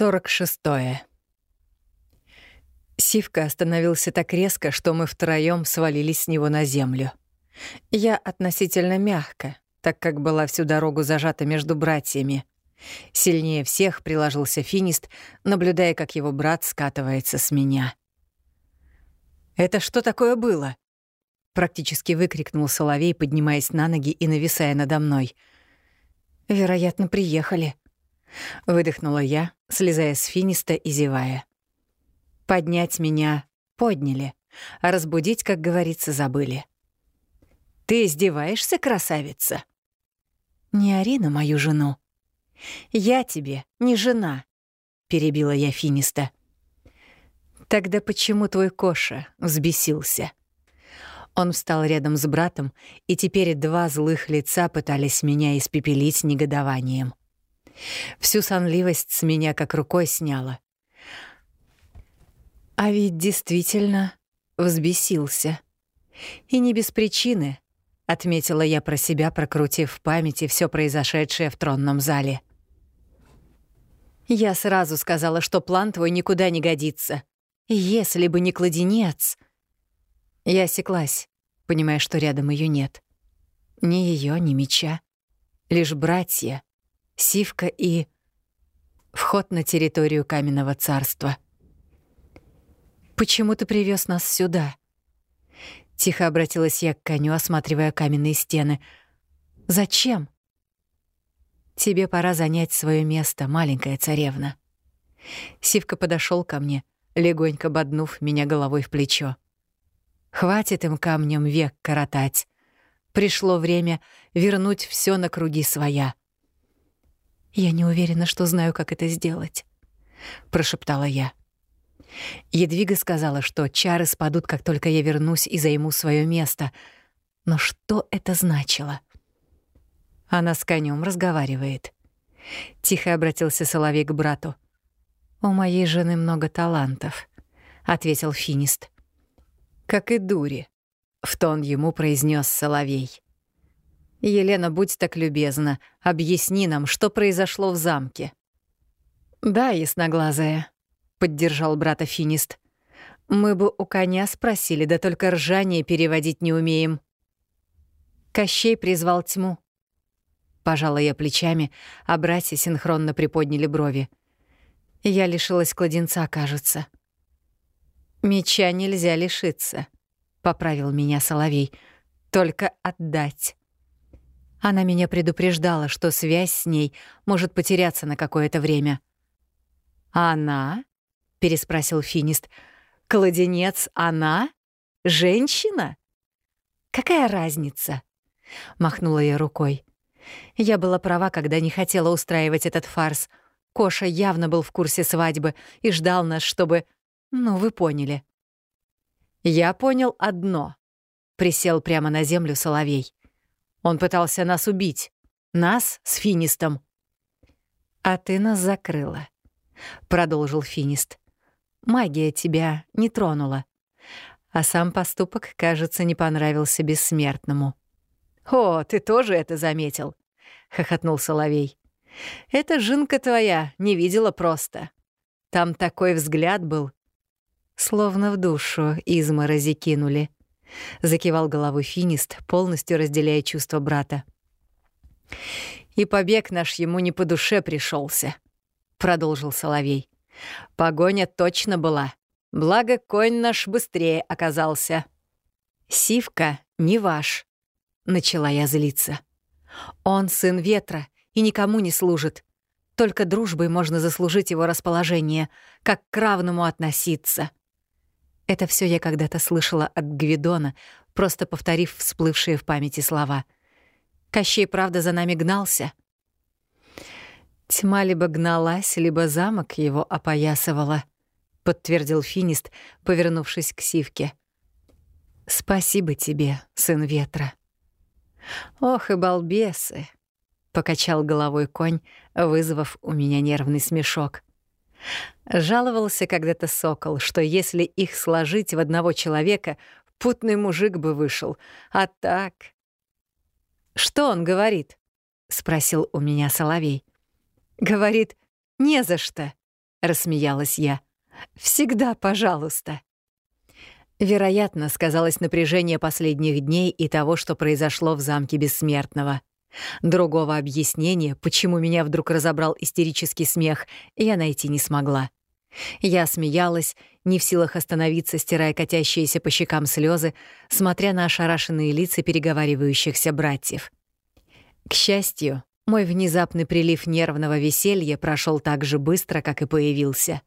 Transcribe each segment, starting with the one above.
46. Сивка остановился так резко, что мы втроем свалились с него на землю. Я относительно мягко, так как была всю дорогу зажата между братьями. Сильнее всех приложился финист, наблюдая, как его брат скатывается с меня. «Это что такое было?» Практически выкрикнул Соловей, поднимаясь на ноги и нависая надо мной. «Вероятно, приехали», — выдохнула я, слезая с финиста и зевая. Поднять меня подняли, а разбудить, как говорится, забыли. «Ты издеваешься, красавица?» «Не ори на мою жену». «Я тебе не жена», — перебила я финиста. «Тогда почему твой Коша взбесился?» Он встал рядом с братом, и теперь два злых лица пытались меня испепелить негодованием. Всю сонливость с меня как рукой сняла. А ведь действительно взбесился. И не без причины, отметила я про себя, прокрутив в памяти все произошедшее в тронном зале. Я сразу сказала, что план твой никуда не годится. Если бы не кладенец... Я осеклась, понимая, что рядом ее нет. Ни ее, ни меча. Лишь братья, Сивка и... Вход на территорию Каменного царства. «Почему ты привез нас сюда?» Тихо обратилась я к коню, осматривая каменные стены. «Зачем?» «Тебе пора занять свое место, маленькая царевна». Сивка подошел ко мне, легонько боднув меня головой в плечо. «Хватит им камнем век коротать. Пришло время вернуть все на круги своя. «Я не уверена, что знаю, как это сделать», — прошептала я. Едвига сказала, что чары спадут, как только я вернусь и займу свое место. Но что это значило? Она с конем разговаривает. Тихо обратился Соловей к брату. «У моей жены много талантов», — ответил Финист. «Как и дури», — в тон ему произнес Соловей. «Елена, будь так любезна, объясни нам, что произошло в замке». «Да, ясноглазая», — поддержал брата Финист. «Мы бы у коня спросили, да только ржание переводить не умеем». Кощей призвал тьму. Пожала я плечами, а братья синхронно приподняли брови. Я лишилась кладенца, кажется. «Меча нельзя лишиться», — поправил меня Соловей. «Только отдать». Она меня предупреждала, что связь с ней может потеряться на какое-то время. «Она?» — переспросил Финист. «Кладенец она? Женщина?» «Какая разница?» — махнула я рукой. Я была права, когда не хотела устраивать этот фарс. Коша явно был в курсе свадьбы и ждал нас, чтобы... Ну, вы поняли. «Я понял одно», — присел прямо на землю Соловей. Он пытался нас убить. Нас с Финистом. «А ты нас закрыла», — продолжил Финист. «Магия тебя не тронула. А сам поступок, кажется, не понравился бессмертному». «О, ты тоже это заметил?» — хохотнул Соловей. «Эта жинка твоя не видела просто. Там такой взгляд был. Словно в душу изморози кинули. — закивал головой финист, полностью разделяя чувства брата. «И побег наш ему не по душе пришелся, продолжил Соловей. «Погоня точно была. Благо, конь наш быстрее оказался». «Сивка не ваш», — начала я злиться. «Он сын ветра и никому не служит. Только дружбой можно заслужить его расположение, как к равному относиться». Это все я когда-то слышала от Гвидона, просто повторив всплывшие в памяти слова. Кощей, правда, за нами гнался. Тьма либо гналась, либо замок его опоясывала, подтвердил Финист, повернувшись к Сивке. Спасибо тебе, сын ветра. Ох и балбесы, покачал головой конь, вызвав у меня нервный смешок. Жаловался когда-то сокол, что если их сложить в одного человека, путный мужик бы вышел. А так... «Что он говорит?» — спросил у меня Соловей. «Говорит, не за что», — рассмеялась я. «Всегда пожалуйста». Вероятно, сказалось напряжение последних дней и того, что произошло в замке Бессмертного. Другого объяснения, почему меня вдруг разобрал истерический смех, я найти не смогла. Я смеялась, не в силах остановиться, стирая катящиеся по щекам слезы, смотря на ошарашенные лица переговаривающихся братьев. К счастью, мой внезапный прилив нервного веселья прошел так же быстро, как и появился.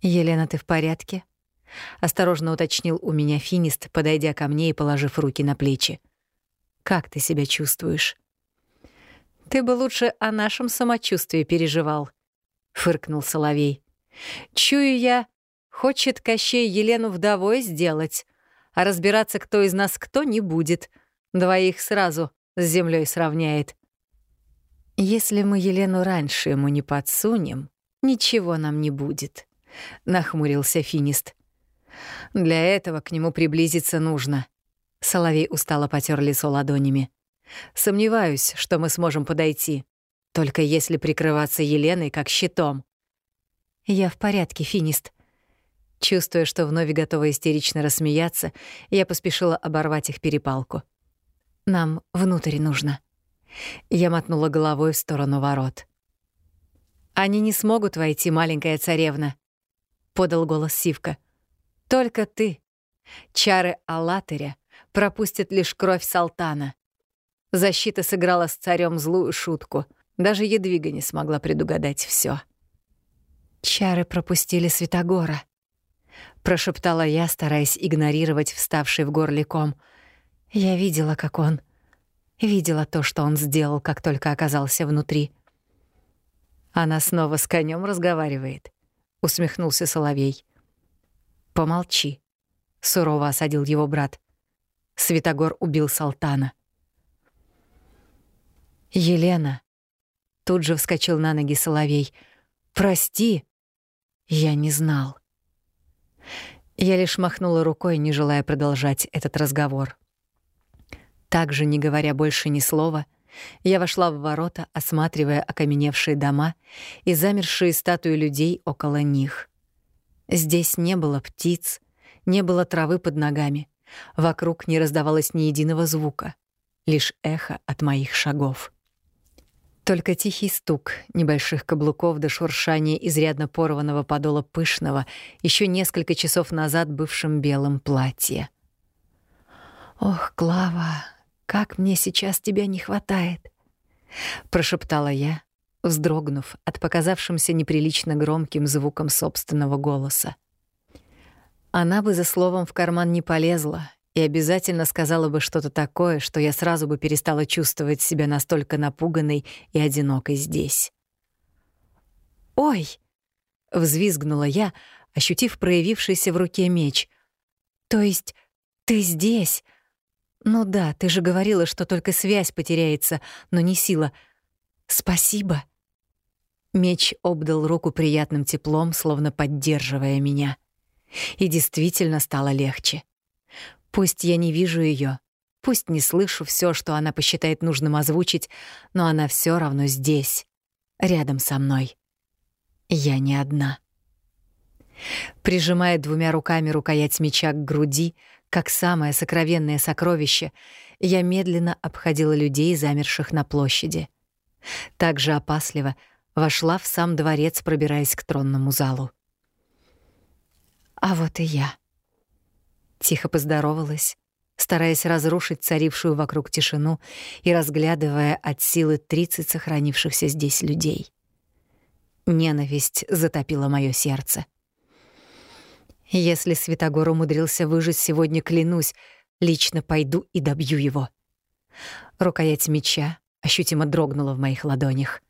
«Елена, ты в порядке?» — осторожно уточнил у меня финист, подойдя ко мне и положив руки на плечи. «Как ты себя чувствуешь?» «Ты бы лучше о нашем самочувствии переживал», — фыркнул Соловей. Чую я, хочет Кощей Елену вдовой сделать, а разбираться, кто из нас кто, не будет. Двоих сразу с землей сравняет. Если мы Елену раньше ему не подсунем, ничего нам не будет, — нахмурился Финист. Для этого к нему приблизиться нужно. Соловей устало потер лицо ладонями. Сомневаюсь, что мы сможем подойти. Только если прикрываться Еленой как щитом. «Я в порядке, Финист». Чувствуя, что вновь готова истерично рассмеяться, я поспешила оборвать их перепалку. «Нам внутрь нужно». Я мотнула головой в сторону ворот. «Они не смогут войти, маленькая царевна», — подал голос Сивка. «Только ты. Чары Аллатыря пропустят лишь кровь Салтана. Защита сыграла с царем злую шутку. Даже Едвига не смогла предугадать все. «Чары пропустили Святогора», — прошептала я, стараясь игнорировать вставший в горле ком. Я видела, как он... Видела то, что он сделал, как только оказался внутри. «Она снова с конем разговаривает», — усмехнулся Соловей. «Помолчи», — сурово осадил его брат. Святогор убил Салтана. «Елена», — тут же вскочил на ноги Соловей, — «прости». Я не знал. Я лишь махнула рукой, не желая продолжать этот разговор. Также, не говоря больше ни слова, я вошла в ворота, осматривая окаменевшие дома и замершие статуи людей около них. Здесь не было птиц, не было травы под ногами, вокруг не раздавалось ни единого звука, лишь эхо от моих шагов. Только тихий стук небольших каблуков до шуршания изрядно порванного подола пышного, еще несколько часов назад бывшем белом платье. «Ох, Клава, как мне сейчас тебя не хватает!» — прошептала я, вздрогнув от показавшимся неприлично громким звуком собственного голоса. Она бы за словом в карман не полезла, и обязательно сказала бы что-то такое, что я сразу бы перестала чувствовать себя настолько напуганной и одинокой здесь. «Ой!» — взвизгнула я, ощутив проявившийся в руке меч. «То есть ты здесь? Ну да, ты же говорила, что только связь потеряется, но не сила. Спасибо!» Меч обдал руку приятным теплом, словно поддерживая меня. И действительно стало легче. Пусть я не вижу ее, пусть не слышу все, что она посчитает нужным озвучить, но она все равно здесь, рядом со мной. Я не одна. Прижимая двумя руками рукоять меча к груди, как самое сокровенное сокровище, я медленно обходила людей, замерших на площади. Также опасливо вошла в сам дворец, пробираясь к тронному залу. А вот и я. Тихо поздоровалась, стараясь разрушить царившую вокруг тишину и разглядывая от силы тридцать сохранившихся здесь людей. Ненависть затопила моё сердце. Если Святогор умудрился выжить сегодня, клянусь, лично пойду и добью его. Рукоять меча ощутимо дрогнула в моих ладонях.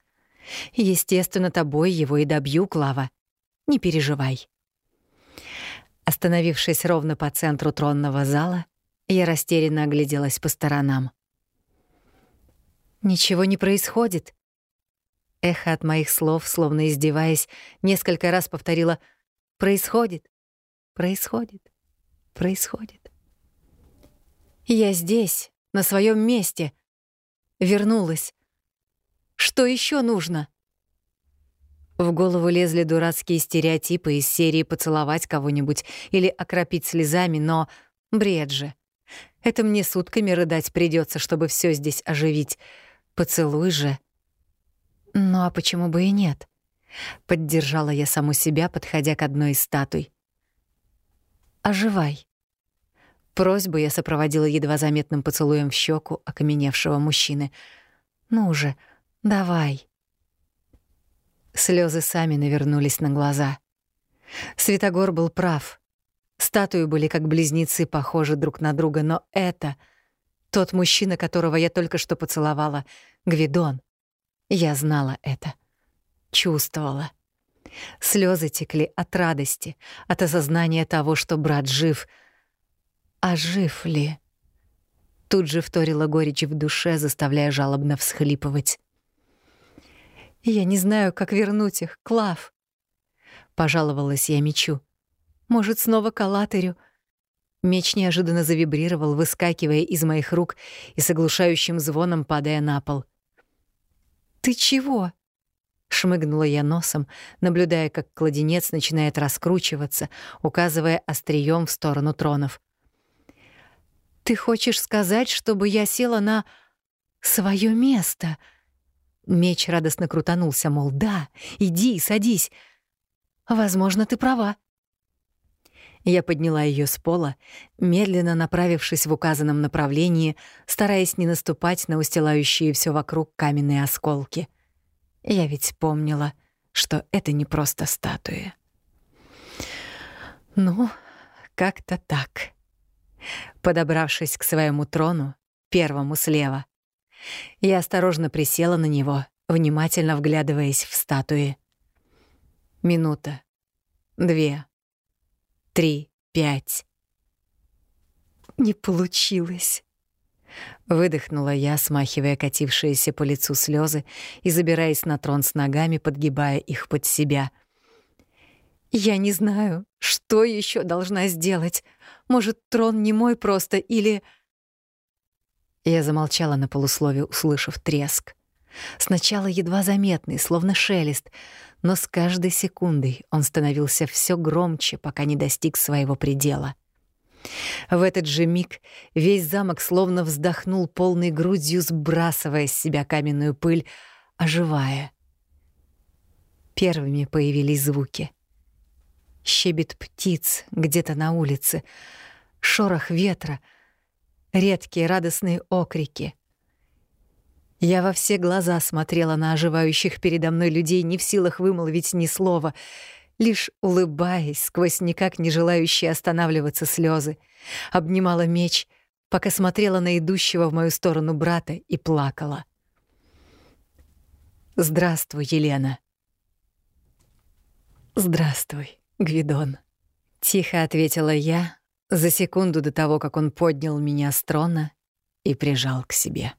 Естественно, тобой его и добью, Клава. Не переживай. Остановившись ровно по центру тронного зала, я растерянно огляделась по сторонам. «Ничего не происходит». Эхо от моих слов, словно издеваясь, несколько раз повторила «Происходит, происходит, происходит». «Я здесь, на своем месте. Вернулась. Что еще нужно?» В голову лезли дурацкие стереотипы из серии поцеловать кого-нибудь или окропить слезами, но бред же. Это мне сутками рыдать придется, чтобы все здесь оживить. Поцелуй же. Ну а почему бы и нет? Поддержала я саму себя, подходя к одной из статуй. «Оживай». Просьбу я сопроводила едва заметным поцелуем в щеку окаменевшего мужчины. «Ну уже, давай». Слезы сами навернулись на глаза. Светогор был прав. Статуи были как близнецы, похожи друг на друга, но это тот мужчина, которого я только что поцеловала, Гвидон. Я знала это. Чувствовала. Слезы текли от радости, от осознания того, что брат жив. А жив ли? Тут же вторила горечь в душе, заставляя жалобно всхлипывать. «Я не знаю, как вернуть их, Клав», — пожаловалась я мечу. «Может, снова к Алатырю?» Меч неожиданно завибрировал, выскакивая из моих рук и с оглушающим звоном падая на пол. «Ты чего?» Шмыгнула я носом, наблюдая, как кладенец начинает раскручиваться, указывая острием в сторону тронов. «Ты хочешь сказать, чтобы я села на свое место?» Меч радостно крутанулся, мол, да, иди, садись. Возможно, ты права. Я подняла ее с пола, медленно направившись в указанном направлении, стараясь не наступать на устилающие все вокруг каменные осколки — я ведь помнила, что это не просто статуя. Ну, как-то так. Подобравшись к своему трону, первому слева, я осторожно присела на него, внимательно вглядываясь в статуи. Минута, две, три, пять. Не получилось. Выдохнула я, смахивая катившиеся по лицу слезы и забираясь на трон с ногами, подгибая их под себя. «Я не знаю, что еще должна сделать. Может, трон не мой просто, или...» Я замолчала на полуслове, услышав треск. Сначала едва заметный, словно шелест, но с каждой секундой он становился все громче, пока не достиг своего предела. В этот же миг весь замок словно вздохнул полной грудью, сбрасывая с себя каменную пыль, оживая. Первыми появились звуки. Щебет птиц где-то на улице, шорох ветра, редкие радостные окрики. Я во все глаза смотрела на оживающих передо мной людей, не в силах вымолвить ни слова — лишь улыбаясь сквозь никак не желающие останавливаться слезы, обнимала меч, пока смотрела на идущего в мою сторону брата и плакала. «Здравствуй, Елена». «Здравствуй, Гвидон», — тихо ответила я за секунду до того, как он поднял меня с трона и прижал к себе.